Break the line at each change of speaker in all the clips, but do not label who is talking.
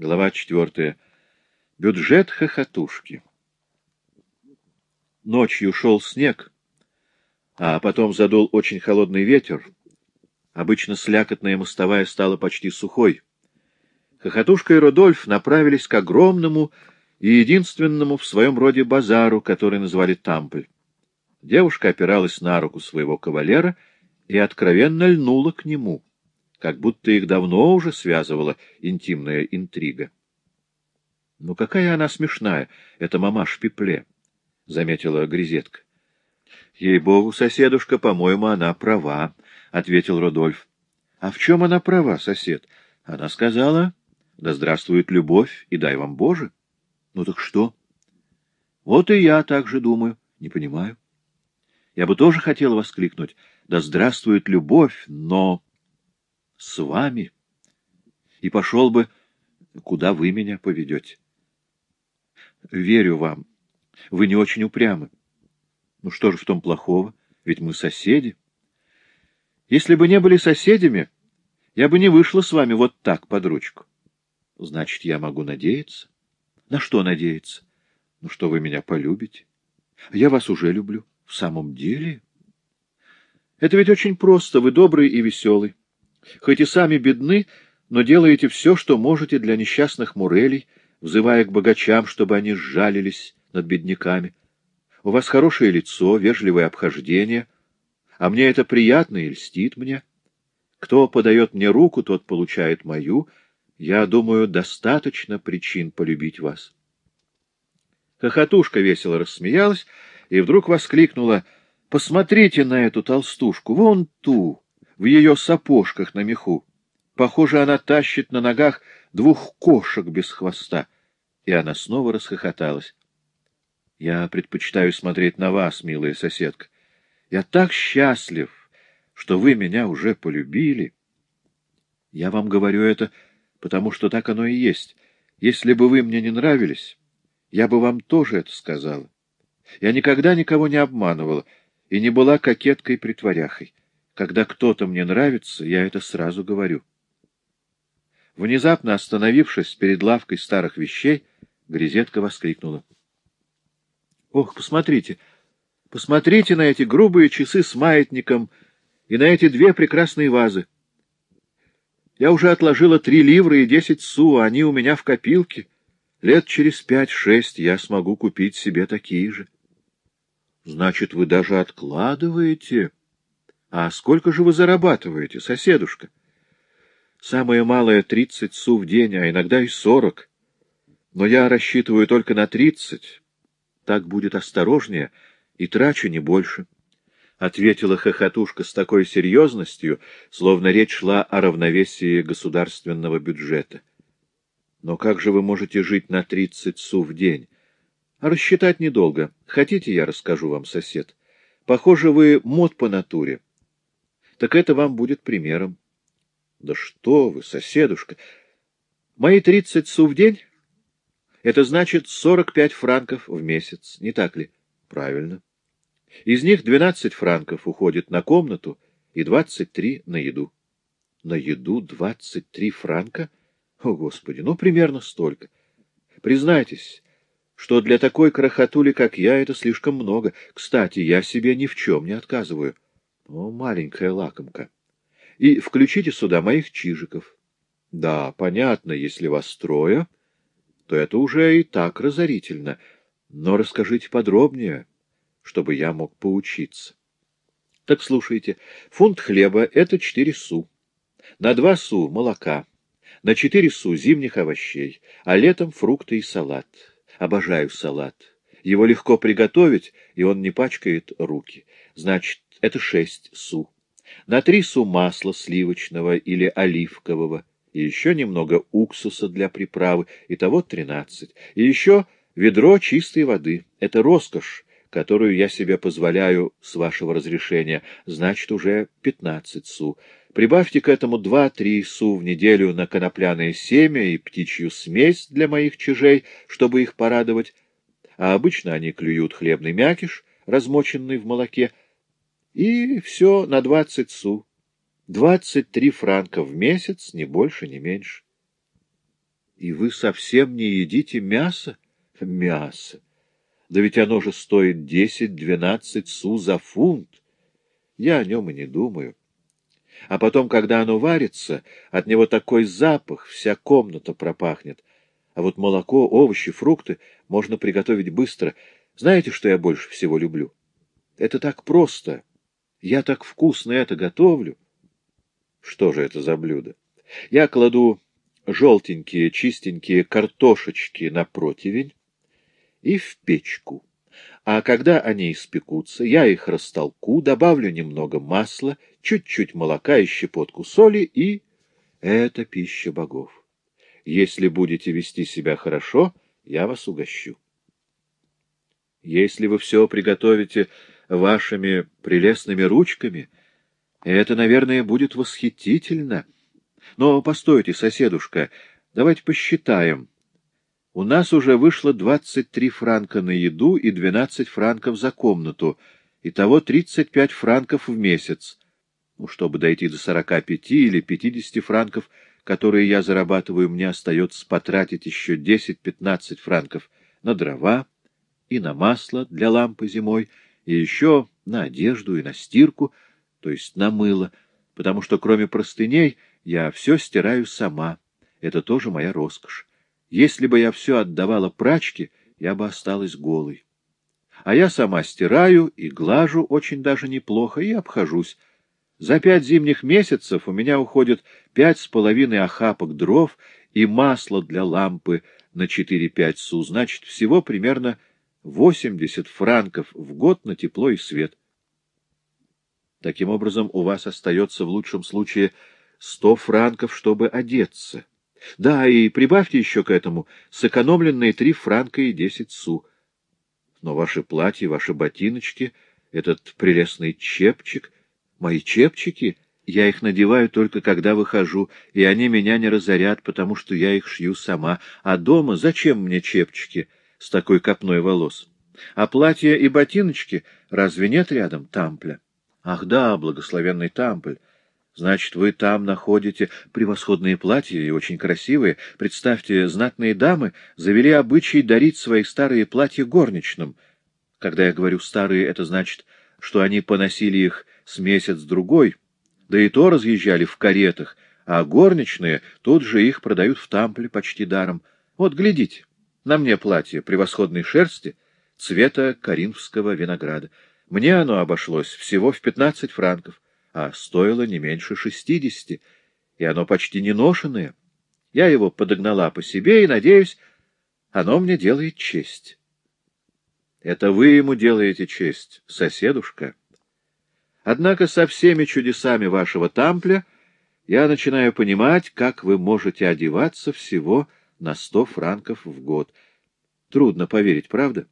Глава четвертая. Бюджет хохотушки. Ночью шел снег, а потом задул очень холодный ветер. Обычно слякотная мостовая стала почти сухой. Хохотушка и Рудольф направились к огромному и единственному в своем роде базару, который называли Тампль. Девушка опиралась на руку своего кавалера и откровенно льнула к нему, как будто их давно уже связывала интимная интрига. — Ну какая она смешная, эта мамаш Пипле, — заметила Грезетка. — Ей-богу, соседушка, по-моему, она права, — ответил Рудольф. — А в чем она права, сосед? Она сказала, — да здравствует любовь, и дай вам Боже. — Ну так что? — Вот и я так же думаю. Не понимаю. Я бы тоже хотел воскликнуть, да здравствует любовь, но с вами. И пошел бы, куда вы меня поведете. Верю вам. Вы не очень упрямы. Ну что же в том плохого? Ведь мы соседи. Если бы не были соседями, я бы не вышла с вами вот так под ручку. Значит, я могу надеяться? На что надеяться? Ну, что вы меня полюбите. Я вас уже люблю. В самом деле? Это ведь очень просто. Вы добрый и веселый. Хоть и сами бедны, но делаете все, что можете для несчастных мурелей, взывая к богачам, чтобы они сжалились над бедняками. У вас хорошее лицо, вежливое обхождение, а мне это приятно и льстит мне. Кто подает мне руку, тот получает мою. Я думаю, достаточно причин полюбить вас. Хохотушка весело рассмеялась и вдруг воскликнула «Посмотрите на эту толстушку, вон ту, в ее сапожках на меху. Похоже, она тащит на ногах двух кошек без хвоста». И она снова расхохоталась. «Я предпочитаю смотреть на вас, милая соседка. Я так счастлив, что вы меня уже полюбили. Я вам говорю это, потому что так оно и есть. Если бы вы мне не нравились, я бы вам тоже это сказала. Я никогда никого не обманывала и не была кокеткой-притворяхой. Когда кто-то мне нравится, я это сразу говорю. Внезапно остановившись перед лавкой старых вещей, Грезетка воскликнула. — Ох, посмотрите! Посмотрите на эти грубые часы с маятником и на эти две прекрасные вазы. Я уже отложила три ливра и десять су, они у меня в копилке. Лет через пять-шесть я смогу купить себе такие же. Значит, вы даже откладываете? А сколько же вы зарабатываете, соседушка? Самое малое — тридцать су в день, а иногда и сорок. Но я рассчитываю только на тридцать. Так будет осторожнее, и трачу не больше. — ответила хохотушка с такой серьезностью, словно речь шла о равновесии государственного бюджета. — Но как же вы можете жить на тридцать су в день? — Рассчитать недолго. Хотите, я расскажу вам, сосед? Похоже, вы мод по натуре. Так это вам будет примером. — Да что вы, соседушка! Мои тридцать су в день — это значит сорок пять франков в месяц, не так ли? — Правильно. Из них двенадцать франков уходит на комнату и двадцать три на еду. На еду двадцать три франка? О, Господи, ну, примерно столько. Признайтесь, что для такой крохотули, как я, это слишком много. Кстати, я себе ни в чем не отказываю. О, маленькая лакомка. И включите сюда моих чижиков. Да, понятно, если вас трое, то это уже и так разорительно. Но расскажите подробнее, чтобы я мог поучиться. Так слушайте, фунт хлеба — это четыре су. На два су — молока, на четыре су — зимних овощей, а летом — фрукты и салат. Обожаю салат. Его легко приготовить, и он не пачкает руки. Значит, это шесть су. На три су масла сливочного или оливкового, и еще немного уксуса для приправы, итого тринадцать. И еще ведро чистой воды. Это роскошь, которую я себе позволяю с вашего разрешения, значит, уже пятнадцать су. Прибавьте к этому два-три су в неделю на конопляное семя и птичью смесь для моих чижей, чтобы их порадовать. А обычно они клюют хлебный мякиш, размоченный в молоке. И все на двадцать су. Двадцать три франка в месяц, ни больше, ни меньше. И вы совсем не едите мясо? Мясо. Да ведь оно же стоит десять-двенадцать су за фунт. Я о нем и не думаю. А потом, когда оно варится, от него такой запах, вся комната пропахнет. А вот молоко, овощи, фрукты можно приготовить быстро. Знаете, что я больше всего люблю? Это так просто. Я так вкусно это готовлю. Что же это за блюдо? Я кладу желтенькие, чистенькие картошечки на противень и в печку. А когда они испекутся, я их растолку, добавлю немного масла, чуть-чуть молока и щепотку соли, и это пища богов. Если будете вести себя хорошо, я вас угощу. Если вы все приготовите вашими прелестными ручками, это, наверное, будет восхитительно. Но постойте, соседушка, давайте посчитаем. У нас уже вышло двадцать три франка на еду и двенадцать франков за комнату, итого тридцать пять франков в месяц. Ну, чтобы дойти до сорока пяти или пятидесяти франков, которые я зарабатываю, мне остается потратить еще десять-пятнадцать франков на дрова и на масло для лампы зимой, и еще на одежду и на стирку, то есть на мыло, потому что кроме простыней я все стираю сама. Это тоже моя роскошь. Если бы я все отдавала прачке, я бы осталась голой. А я сама стираю и глажу очень даже неплохо и обхожусь. За пять зимних месяцев у меня уходит пять с половиной охапок дров и масло для лампы на четыре-пять су, значит, всего примерно восемьдесят франков в год на тепло и свет. Таким образом, у вас остается в лучшем случае сто франков, чтобы одеться. Да, и прибавьте еще к этому сэкономленные три франка и десять су. Но ваши платья, ваши ботиночки, этот прелестный чепчик, мои чепчики, я их надеваю только когда выхожу, и они меня не разорят, потому что я их шью сама. А дома зачем мне чепчики с такой копной волос? А платья и ботиночки разве нет рядом тампля? Ах да, благословенный тампль. Значит, вы там находите превосходные платья и очень красивые. Представьте, знатные дамы завели обычай дарить свои старые платья горничным. Когда я говорю «старые», это значит, что они поносили их с месяц-другой, да и то разъезжали в каретах, а горничные тут же их продают в тампле почти даром. Вот, глядите, на мне платье превосходной шерсти цвета коринфского винограда. Мне оно обошлось всего в пятнадцать франков а стоило не меньше шестидесяти, и оно почти не ношенное. Я его подогнала по себе и, надеюсь, оно мне делает честь. Это вы ему делаете честь, соседушка. Однако со всеми чудесами вашего тампля я начинаю понимать, как вы можете одеваться всего на сто франков в год. Трудно поверить, правда?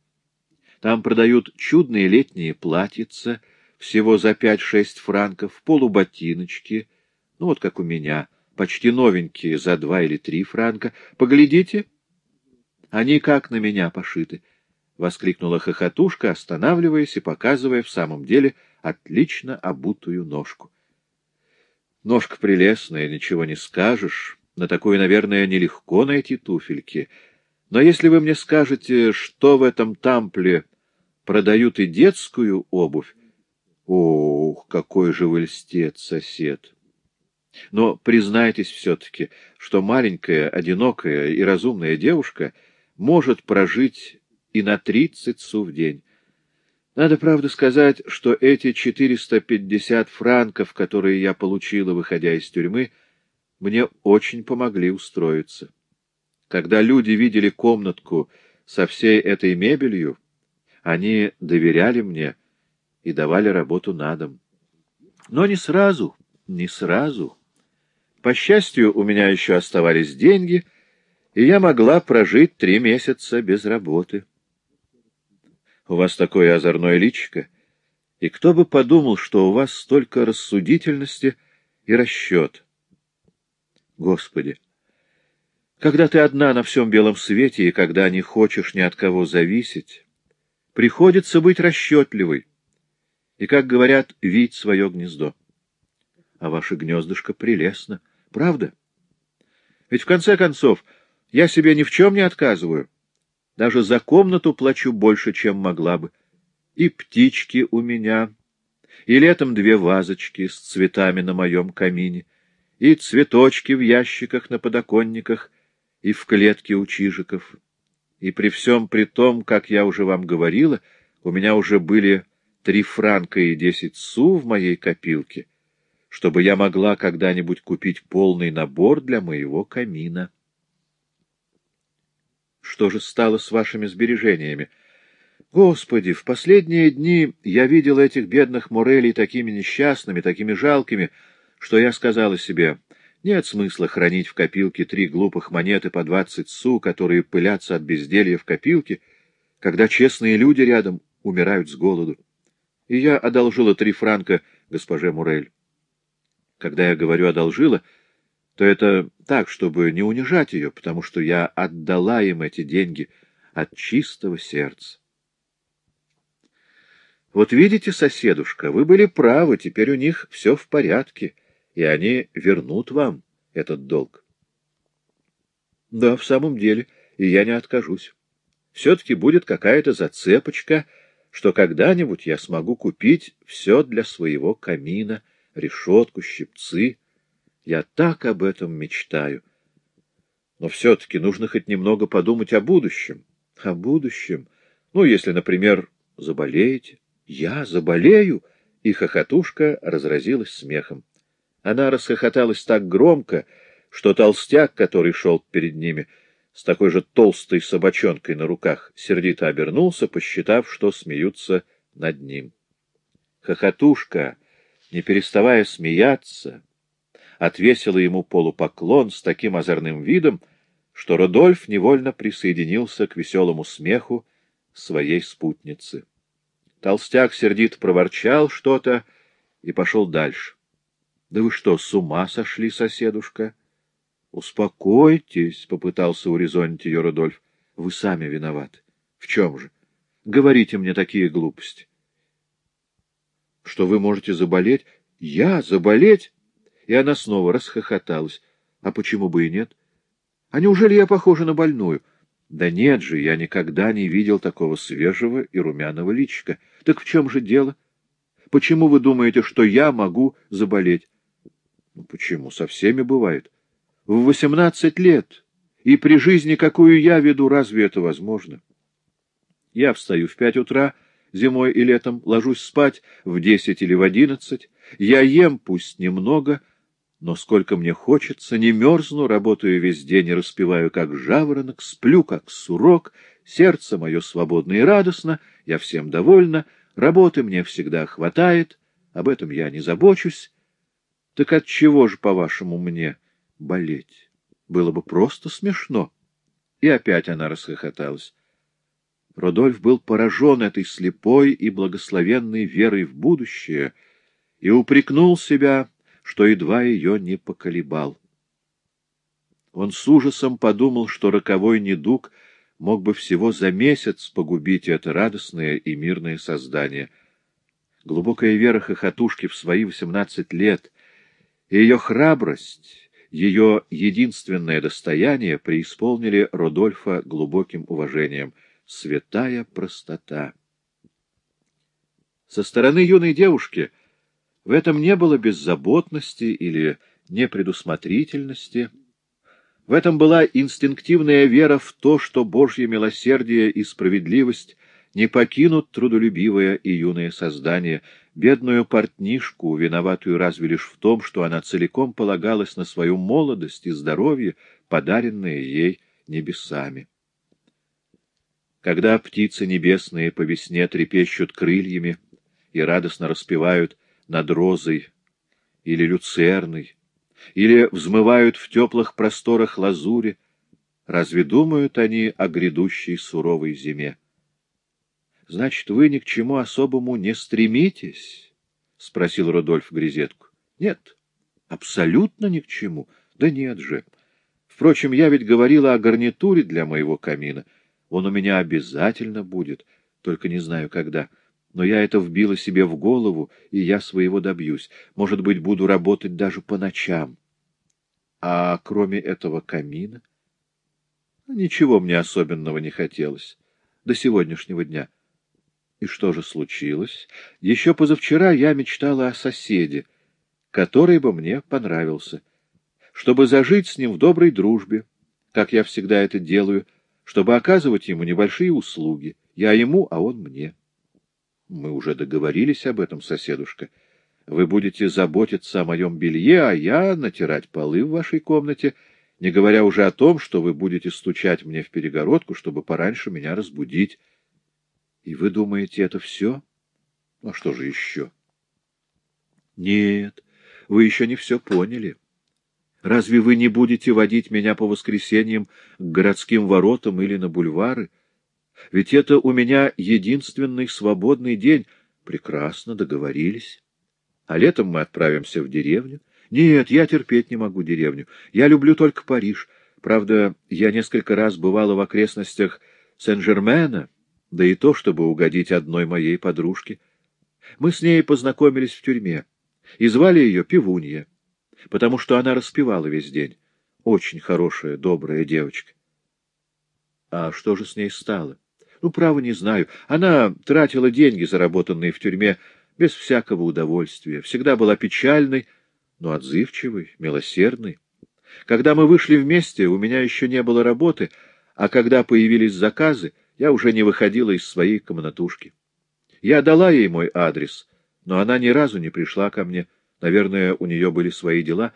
Там продают чудные летние платьица — всего за пять-шесть франков, полуботиночки, ну вот как у меня, почти новенькие за два или три франка. Поглядите, они как на меня пошиты, — воскликнула хохотушка, останавливаясь и показывая в самом деле отлично обутую ножку. Ножка прелестная, ничего не скажешь. На такую, наверное, нелегко найти туфельки. Но если вы мне скажете, что в этом тампле продают и детскую обувь, Ох, какой же вы льстец, сосед! Но признайтесь все-таки, что маленькая, одинокая и разумная девушка может прожить и на тридцать су в день. Надо, правда, сказать, что эти четыреста пятьдесят франков, которые я получила, выходя из тюрьмы, мне очень помогли устроиться. Когда люди видели комнатку со всей этой мебелью, они доверяли мне — и давали работу на дом. Но не сразу, не сразу. По счастью, у меня еще оставались деньги, и я могла прожить три месяца без работы. У вас такое озорное личико, и кто бы подумал, что у вас столько рассудительности и расчет. Господи! Когда ты одна на всем белом свете, и когда не хочешь ни от кого зависеть, приходится быть расчетливой и, как говорят, видеть свое гнездо. А ваше гнездышко прелестно, правда? Ведь в конце концов Я себе ни в чем не отказываю. Даже за комнату плачу больше, чем могла бы. И птички у меня, и летом две вазочки с цветами на моем камине, и цветочки в ящиках на подоконниках, и в клетке у чижиков. И при всем при том, как я уже вам говорила, у меня уже были три франка и десять су в моей копилке, чтобы я могла когда-нибудь купить полный набор для моего камина. Что же стало с вашими сбережениями? Господи, в последние дни я видел этих бедных Морелей такими несчастными, такими жалкими, что я сказала себе, нет смысла хранить в копилке три глупых монеты по двадцать су, которые пылятся от безделья в копилке, когда честные люди рядом умирают с голоду. И я одолжила три франка госпоже Мурель. Когда я говорю «одолжила», то это так, чтобы не унижать ее, потому что я отдала им эти деньги от чистого сердца. Вот видите, соседушка, вы были правы, теперь у них все в порядке, и они вернут вам этот долг. Да, в самом деле, и я не откажусь. Все-таки будет какая-то зацепочка, что когда-нибудь я смогу купить все для своего камина, решетку, щипцы, я так об этом мечтаю. Но все-таки нужно хоть немного подумать о будущем. О будущем. Ну, если, например, заболеете. Я заболею? И хохотушка разразилась смехом. Она расхохоталась так громко, что толстяк, который шел перед ними, с такой же толстой собачонкой на руках, сердито обернулся, посчитав, что смеются над ним. Хохотушка, не переставая смеяться, отвесила ему полупоклон с таким озорным видом, что Родольф невольно присоединился к веселому смеху своей спутницы. Толстяк сердито проворчал что-то и пошел дальше. — Да вы что, с ума сошли, соседушка? — Успокойтесь, — попытался урезонить ее Рудольф. — Вы сами виноваты. — В чем же? Говорите мне такие глупости. — Что вы можете заболеть? — Я заболеть? И она снова расхохоталась. А почему бы и нет? А неужели я похожа на больную? Да нет же, я никогда не видел такого свежего и румяного личика. Так в чем же дело? Почему вы думаете, что я могу заболеть? Ну, почему? Со всеми бывает. В восемнадцать лет. И при жизни, какую я веду, разве это возможно? Я встаю в пять утра, зимой и летом, ложусь спать в десять или в одиннадцать. Я ем, пусть немного, но сколько мне хочется, не мерзну, работаю весь день и распеваю, как жаворонок, сплю, как сурок, сердце мое свободно и радостно, я всем довольна, работы мне всегда хватает, об этом я не забочусь. Так от чего же, по-вашему, мне болеть? Было бы просто смешно. И опять она расхохоталась. Родольф был поражен этой слепой и благословенной верой в будущее и упрекнул себя, что едва ее не поколебал. Он с ужасом подумал, что роковой недуг мог бы всего за месяц погубить это радостное и мирное создание. Глубокая вера хохотушки в свои восемнадцать лет ее храбрость, ее единственное достояние преисполнили Родольфа глубоким уважением. Святая простота. Со стороны юной девушки — в этом не было беззаботности или непредусмотрительности. В этом была инстинктивная вера в то, что Божье милосердие и справедливость не покинут трудолюбивое и юное создание, бедную портнишку, виноватую разве лишь в том, что она целиком полагалась на свою молодость и здоровье, подаренные ей небесами. Когда птицы небесные по весне трепещут крыльями и радостно распевают над розой или люцерной, или взмывают в теплых просторах лазури, разве думают они о грядущей суровой зиме? — Значит, вы ни к чему особому не стремитесь? — спросил Рудольф Грезетку. — Нет, абсолютно ни к чему. Да нет же. Впрочем, я ведь говорила о гарнитуре для моего камина. Он у меня обязательно будет, только не знаю когда. — но я это вбила себе в голову, и я своего добьюсь. Может быть, буду работать даже по ночам. А кроме этого камина? ничего мне особенного не хотелось. До сегодняшнего дня. И что же случилось? Еще позавчера я мечтала о соседе, который бы мне понравился, чтобы зажить с ним в доброй дружбе, как я всегда это делаю, чтобы оказывать ему небольшие услуги. Я ему, а он мне. Мы уже договорились об этом, соседушка. Вы будете заботиться о моем белье, а я натирать полы в вашей комнате, не говоря уже о том, что вы будете стучать мне в перегородку, чтобы пораньше меня разбудить. И вы думаете, это все? Ну, а что же еще? Нет, вы еще не все поняли. Разве вы не будете водить меня по воскресеньям к городским воротам или на бульвары? Ведь это у меня единственный свободный день. Прекрасно, договорились. А летом мы отправимся в деревню. Нет, я терпеть не могу деревню. Я люблю только Париж. Правда, я несколько раз бывала в окрестностях Сен-Жермена, да и то, чтобы угодить одной моей подружке. Мы с ней познакомились в тюрьме, и звали ее Пивунья, потому что она распевала весь день. Очень хорошая, добрая девочка. А что же с ней стало? Ну, право, не знаю. Она тратила деньги, заработанные в тюрьме, без всякого удовольствия. Всегда была печальной, но отзывчивой, милосердной. Когда мы вышли вместе, у меня еще не было работы, а когда появились заказы, я уже не выходила из своей комнатушки. Я дала ей мой адрес, но она ни разу не пришла ко мне. Наверное, у нее были свои дела.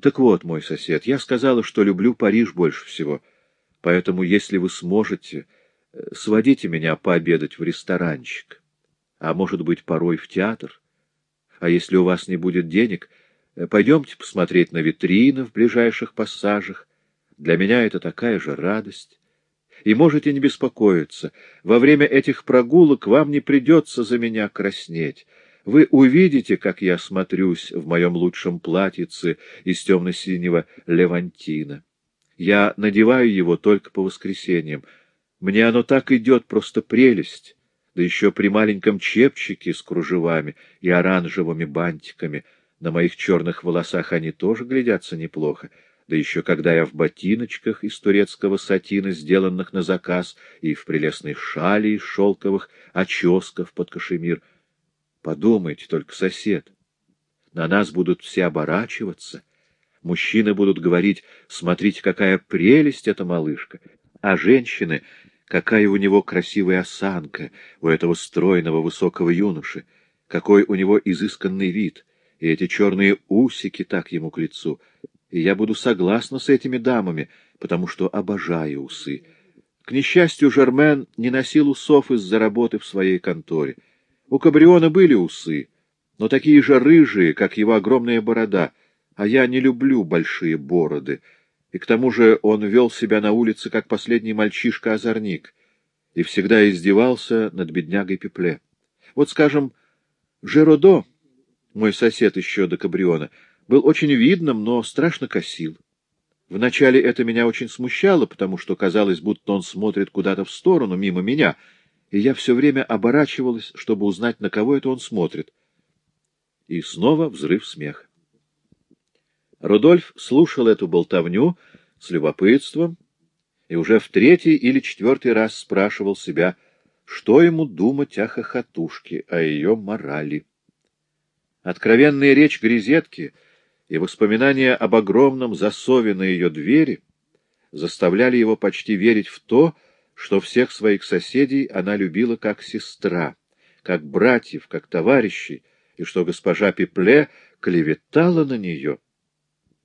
Так вот, мой сосед, я сказала, что люблю Париж больше всего. Поэтому, если вы сможете, сводите меня пообедать в ресторанчик, а может быть, порой в театр. А если у вас не будет денег, пойдемте посмотреть на витрины в ближайших пассажах. Для меня это такая же радость. И можете не беспокоиться, во время этих прогулок вам не придется за меня краснеть. Вы увидите, как я смотрюсь в моем лучшем платьице из темно-синего левантина. Я надеваю его только по воскресеньям, мне оно так идет, просто прелесть, да еще при маленьком чепчике с кружевами и оранжевыми бантиками. На моих черных волосах они тоже глядятся неплохо, да еще когда я в ботиночках из турецкого сатина, сделанных на заказ, и в прелестной шали из шелковых оческов под кашемир. Подумайте только, сосед, на нас будут все оборачиваться, мужчины будут говорить, смотрите, какая прелесть эта малышка, а женщины Какая у него красивая осанка, у этого стройного высокого юноши, какой у него изысканный вид, и эти черные усики так ему к лицу. И я буду согласна с этими дамами, потому что обожаю усы. К несчастью, Жермен не носил усов из-за работы в своей конторе. У Кабриона были усы, но такие же рыжие, как его огромная борода, а я не люблю большие бороды — и к тому же он вел себя на улице, как последний мальчишка-озорник, и всегда издевался над беднягой Пепле. Вот, скажем, Жеродо, мой сосед еще до Кабриона, был очень видным, но страшно косил. Вначале это меня очень смущало, потому что казалось, будто он смотрит куда-то в сторону, мимо меня, и я все время оборачивалась, чтобы узнать, на кого это он смотрит. И снова взрыв смеха. Рудольф слушал эту болтовню с любопытством и уже в третий или четвертый раз спрашивал себя, что ему думать о хохотушке, о ее морали. Откровенная речь Грезетки и воспоминания об огромном засове на ее двери заставляли его почти верить в то, что всех своих соседей она любила как сестра, как братьев, как товарищей, и что госпожа Пепле клеветала на нее —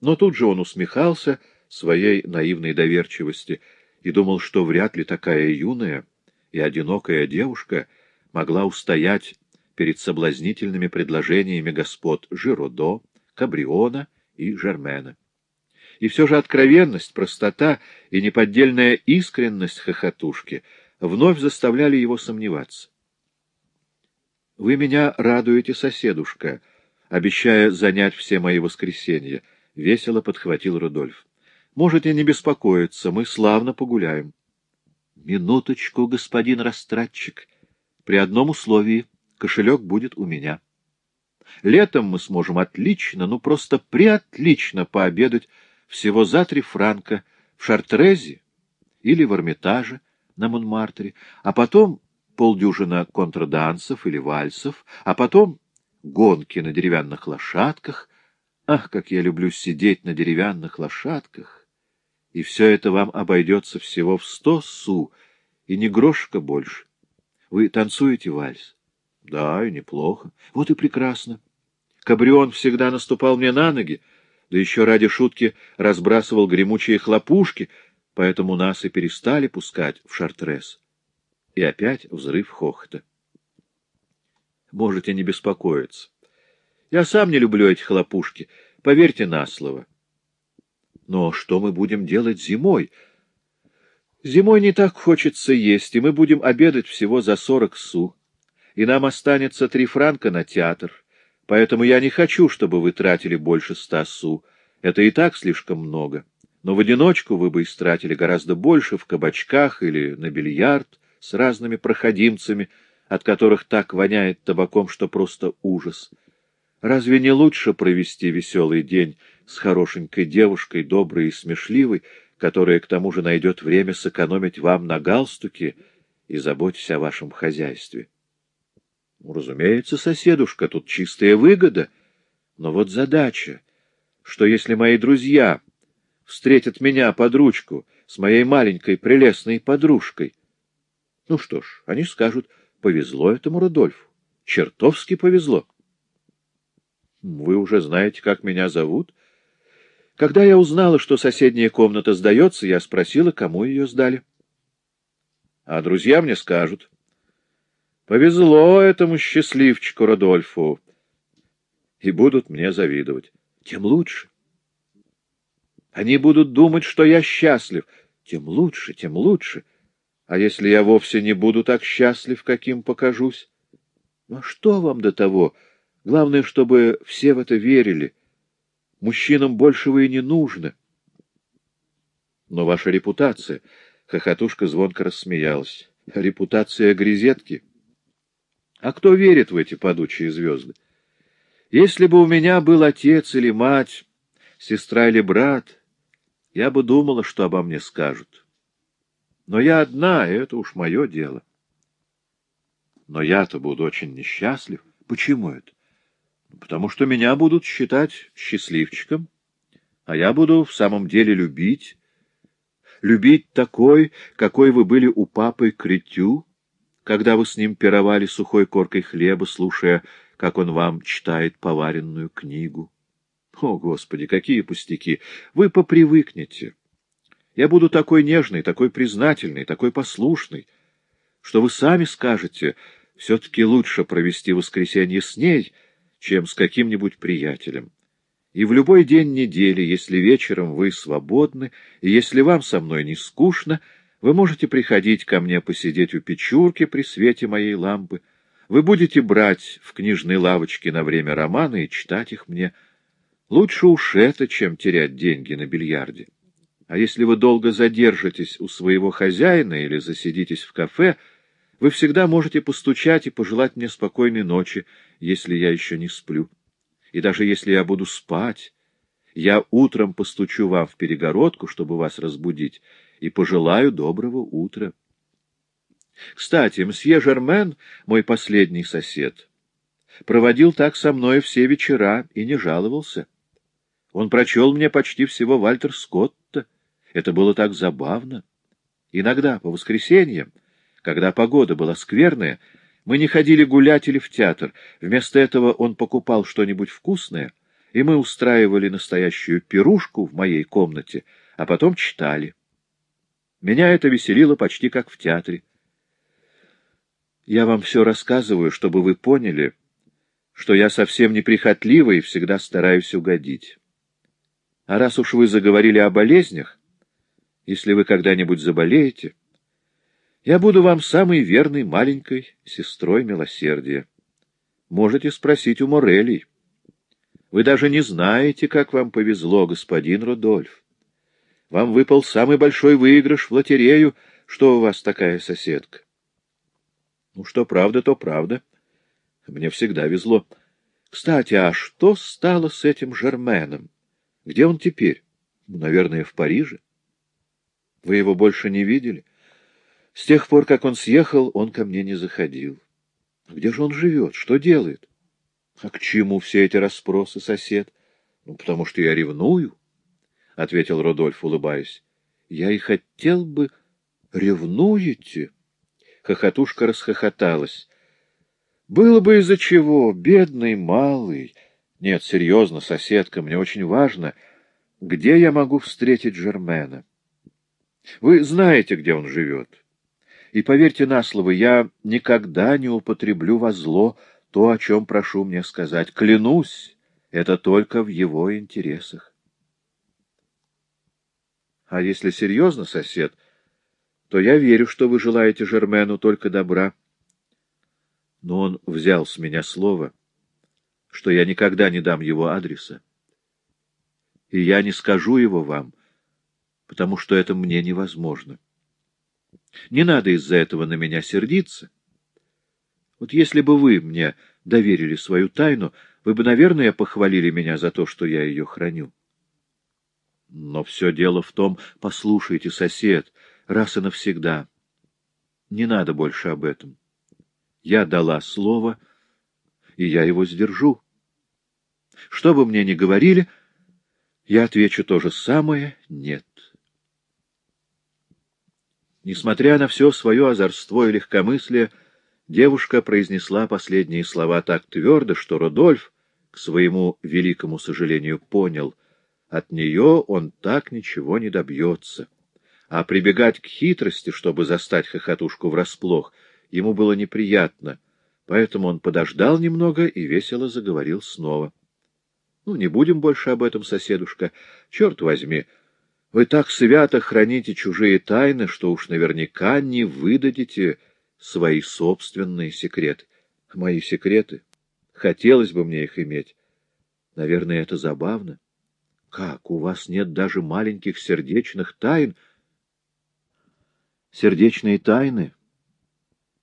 но тут же он усмехался своей наивной доверчивости и думал, что вряд ли такая юная и одинокая девушка могла устоять перед соблазнительными предложениями господ Жиродо, Кабриона и Жермена. И все же откровенность, простота и неподдельная искренность хохотушки вновь заставляли его сомневаться. — Вы меня радуете, соседушка, обещая занять все мои воскресенья, — весело подхватил Рудольф. — Можете не беспокоиться, мы славно погуляем. — Минуточку, господин растратчик. При одном условии — кошелек будет у меня. Летом мы сможем отлично, ну просто преотлично пообедать всего за три франка в Шартрезе или в Эрмитаже на Монмартре, а потом полдюжина контрдансов или вальсов, а потом гонки на деревянных лошадках. Ах, как я люблю сидеть на деревянных лошадках! И все это вам обойдется всего в сто су, и не грошка больше. Вы танцуете вальс? Да, и неплохо. Вот и прекрасно. Кабрион всегда наступал мне на ноги, да еще ради шутки разбрасывал гремучие хлопушки, поэтому нас и перестали пускать в шартрес. И опять взрыв хохота. Можете не беспокоиться. Я сам не люблю эти хлопушки, поверьте на слово. Но что мы будем делать зимой? Зимой не так хочется есть, и мы будем обедать всего за сорок су, и нам останется три франка на театр, поэтому я не хочу, чтобы вы тратили больше ста су. Это и так слишком много. Но в одиночку вы бы истратили гораздо больше в кабачках или на бильярд с разными проходимцами, от которых так воняет табаком, что просто ужас. Разве не лучше провести веселый день с хорошенькой девушкой, доброй и смешливой, которая к тому же найдет время сэкономить вам на галстуке и заботясь о вашем хозяйстве? Разумеется, соседушка, тут чистая выгода. Но вот задача, что если мои друзья встретят меня под ручку с моей маленькой прелестной подружкой, ну что ж, они скажут, повезло этому Рудольфу, чертовски повезло. Вы уже знаете, как меня зовут? Когда я узнала, что соседняя комната сдается, я спросила, кому ее сдали. А друзья мне скажут. Повезло этому счастливчику Родольфу. И будут мне завидовать. Тем лучше. Они будут думать, что я счастлив. Тем лучше, тем лучше. А если я вовсе не буду так счастлив, каким покажусь? Ну, а что вам до того? Главное, чтобы все в это верили. Мужчинам большего и не нужно. Но ваша репутация... Хохотушка звонко рассмеялась. Репутация грезетки. А кто верит в эти падучие звезды? Если бы у меня был отец или мать, сестра или брат, я бы думала, что обо мне скажут. Но я одна, и это уж мое дело. Но я-то буду очень несчастлив. Почему это? Ну, потому что меня будут считать счастливчиком, а я буду в самом деле любить. Любить такой, какой вы были у папы Критю, когда вы с ним пировали сухой коркой хлеба, слушая, как он вам читает поваренную книгу. О, Господи, какие пустяки! Вы попривыкнете. Я буду такой нежный, такой признательный, такой послушный, что вы сами скажете, все-таки лучше провести воскресенье с ней, чем с каким-нибудь приятелем. И в любой день недели, если вечером вы свободны, и если вам со мной не скучно, вы можете приходить ко мне посидеть у печурки при свете моей лампы. Вы будете брать в книжной лавочке на время романы и читать их мне. Лучше уж это, чем терять деньги на бильярде. А если вы долго задержитесь у своего хозяина или засидитесь в кафе, вы всегда можете постучать и пожелать мне спокойной ночи, если я еще не сплю. И даже если я буду спать, я утром постучу вам в перегородку, чтобы вас разбудить, и пожелаю доброго утра. Кстати, мсье Жермен, мой последний сосед, проводил так со мной все вечера и не жаловался. Он прочел мне почти всего Вальтер Скотта. Это было так забавно. Иногда, по воскресеньям, когда погода была скверная, мы не ходили гулять или в театр. Вместо этого он покупал что-нибудь вкусное, и мы устраивали настоящую пирушку в моей комнате, а потом читали. Меня это веселило почти как в театре. Я вам все рассказываю, чтобы вы поняли, что я совсем неприхотлива и всегда стараюсь угодить. А раз уж вы заговорили о болезнях, если вы когда-нибудь заболеете, я буду вам самой верной маленькой сестрой милосердия. Можете спросить у Морелей. Вы даже не знаете, как вам повезло, господин Рудольф. Вам выпал самый большой выигрыш в лотерею, что у вас такая соседка. Ну, что правда, то правда. Мне всегда везло. Кстати, а что стало с этим Жерменом? Где он теперь? Ну, наверное, в Париже. Вы его больше не видели? С тех пор, как он съехал, он ко мне не заходил. Где же он живет? Что делает? А к чему все эти расспросы, сосед? Ну, потому что я ревную, — ответил Рудольф, улыбаясь. Я и хотел бы... Ревнуете? Хохотушка расхохоталась. Было бы из-за чего, бедный малый. Нет, серьезно, соседка, мне очень важно, где я могу встретить Жермена. Вы знаете, где он живет. И поверьте на слово, я никогда не употреблю во зло то, о чем прошу мне сказать. Клянусь, это только в его интересах. А если серьезно, сосед, то я верю, что вы желаете Жермену только добра. Но он взял с меня слово, что я никогда не дам его адреса. И я не скажу его вам, потому что это мне невозможно. Не надо из-за этого на меня сердиться. Вот если бы вы мне доверили свою тайну, вы бы, наверное, похвалили меня за то, что я ее храню. Но все дело в том, послушайте, сосед, раз и навсегда. Не надо больше об этом. Я дала слово, и я его сдержу. Что бы мне ни говорили, я отвечу то же самое — нет. Несмотря на все свое озорство и легкомыслие, девушка произнесла последние слова так твердо, что Родольф, к своему великому сожалению, понял, от нее он так ничего не добьется. А прибегать к хитрости, чтобы застать хохотушку врасплох, ему было неприятно, поэтому он подождал немного и весело заговорил снова. — Ну, не будем больше об этом, соседушка. Черт возьми, — вы так свято храните чужие тайны, что уж наверняка не выдадите свои собственные секреты. Мои секреты? Хотелось бы мне их иметь. Наверное, это забавно. Как, у вас нет даже маленьких сердечных тайн? Сердечные тайны?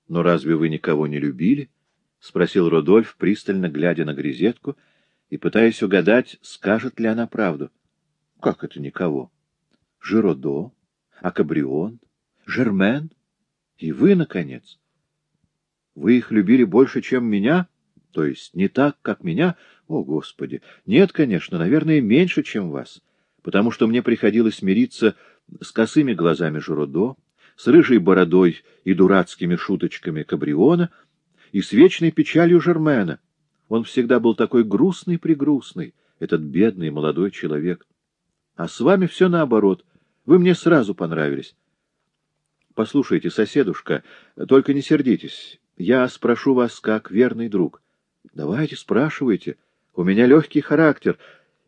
Но разве вы никого не любили? — спросил Рудольф, пристально глядя на Грезетку и пытаясь угадать, скажет ли она правду. — Как это никого? — Жиродо, Акабрион, Жермен и вы, наконец. Вы их любили больше, чем меня? То есть не так, как меня? О, Господи! Нет, конечно, наверное, меньше, чем вас, потому что мне приходилось мириться с косыми глазами Жиродо, с рыжей бородой и дурацкими шуточками Кабриона и с вечной печалью Жермена. Он всегда был такой грустный-прегрустный, этот бедный молодой человек. А с вами все наоборот. Вы мне сразу понравились. Послушайте, соседушка, только не сердитесь. Я спрошу вас как верный друг. Давайте, спрашивайте. У меня легкий характер,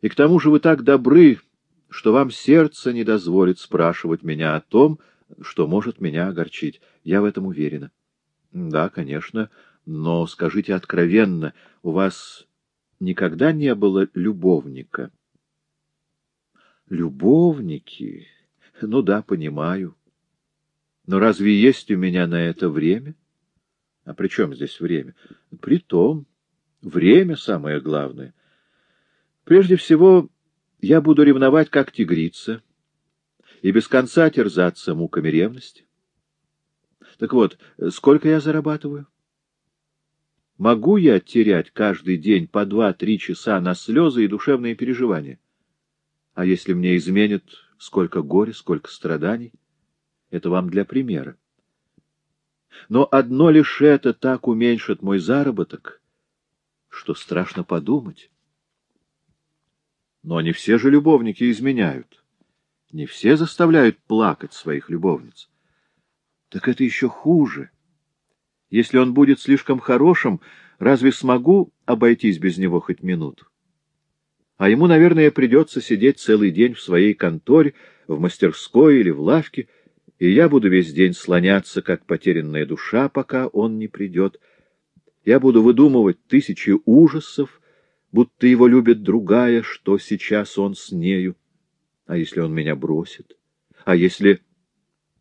и к тому же вы так добры, что вам сердце не дозволит спрашивать меня о том, что может меня огорчить. Я в этом уверена. Да, конечно, но скажите откровенно, у вас никогда не было любовника? Любовники? Ну да, понимаю. Но разве есть у меня на это время? А при чем здесь время? Притом, время самое главное. Прежде всего, я буду ревновать, как тигрица, и без конца терзаться муками ревности. Так вот, сколько я зарабатываю? Могу я терять каждый день по два-три часа на слезы и душевные переживания? А если мне изменят, сколько горя, сколько страданий? Это вам для примера. Но одно лишь это так уменьшит мой заработок, что страшно подумать. Но не все же любовники изменяют. Не все заставляют плакать своих любовниц. Так это еще хуже. Если он будет слишком хорошим, разве смогу обойтись без него хоть минуту? а ему, наверное, придется сидеть целый день в своей конторе, в мастерской или в лавке, и я буду весь день слоняться, как потерянная душа, пока он не придет. Я буду выдумывать тысячи ужасов, будто его любит другая, что сейчас он с нею. А если он меня бросит? А если...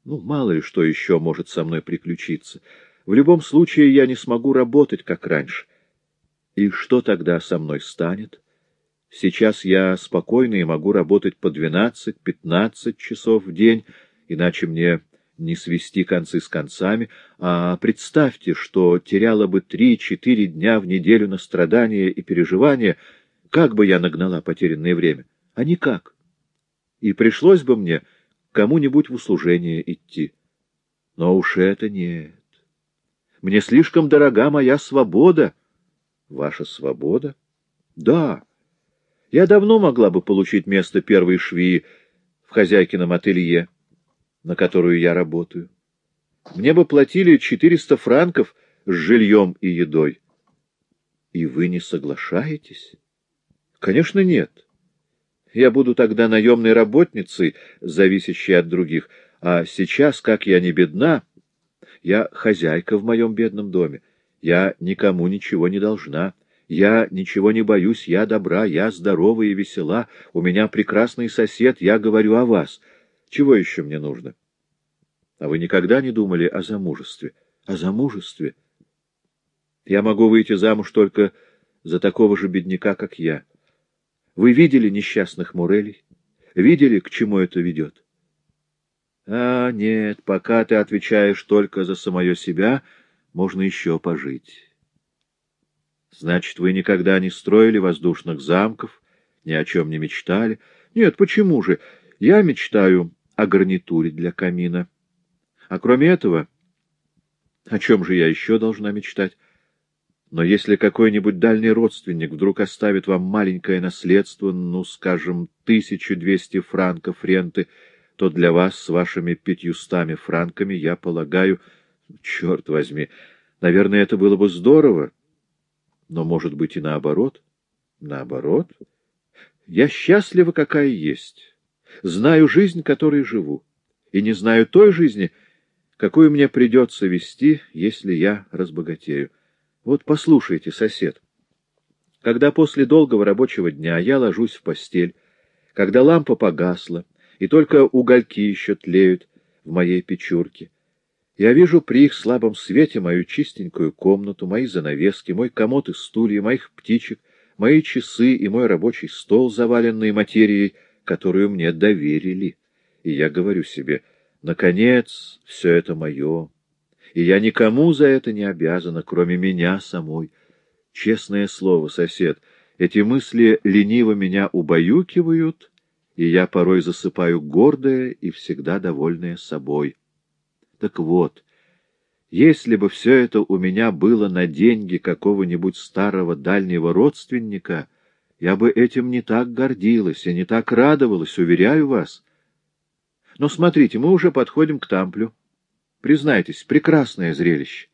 Ну, мало ли что еще может со мной приключиться. В любом случае я не смогу работать, как раньше. И что тогда со мной станет? Сейчас я спокойно и могу работать по 12-15 часов в день иначе мне не свести концы с концами, а представьте, что теряла бы три-четыре дня в неделю на страдания и переживания, как бы я нагнала потерянное время? А никак. И пришлось бы мне кому-нибудь в услужение идти. Но уж это нет. Мне слишком дорога моя свобода. Ваша свобода? Да. Я давно могла бы получить место первой швеи в хозяйкином ателье на которую я работаю. Мне бы платили 400 франков с жильем и едой. И вы не соглашаетесь? Конечно, нет. Я буду тогда наемной работницей, зависящей от других, а сейчас, как я не бедна, я хозяйка в моем бедном доме. Я никому ничего не должна. Я ничего не боюсь, я добра, я здорова и весела. У меня прекрасный сосед, я говорю о вас — чего еще мне нужно? А вы никогда не думали о замужестве? О замужестве? Я могу выйти замуж только за такого же бедняка, как я. Вы видели несчастных Мурелей? Видели, к чему это ведет? А, нет, пока ты отвечаешь только за самое себя, можно еще пожить. Значит, вы никогда не строили воздушных замков, ни о чем не мечтали? Нет, почему же? Я мечтаю о гарнитуре для камина. А кроме этого, о чем же я еще должна мечтать? Но если какой-нибудь дальний родственник вдруг оставит вам маленькое наследство, ну, скажем, 1200 франков ренты, то для вас с вашими пятьюстами франками, я полагаю, черт возьми, наверное, это было бы здорово, но, может быть, и наоборот. Наоборот? Я счастлива, какая есть. Знаю жизнь, которой живу, и не знаю той жизни, какую мне придется вести, если я разбогатею. Вот послушайте, сосед. Когда после долгого рабочего дня я ложусь в постель, когда лампа погасла, и только угольки еще тлеют в моей печурке, я вижу при их слабом свете мою чистенькую комнату, мои занавески, мой комод и стулья, моих птичек, мои часы и мой рабочий стол, заваленный материей, которую мне доверили. И я говорю себе, наконец, все это мое, и я никому за это не обязана, кроме меня самой. Честное слово, сосед, эти мысли лениво меня убаюкивают, и я порой засыпаю гордая и всегда довольная собой. Так вот, если бы все это у меня было на деньги какого-нибудь старого дальнего родственника — я бы этим не так гордилась и не так радовалась, уверяю вас. Но смотрите, мы уже подходим к Тамплю. Признайтесь, прекрасное зрелище.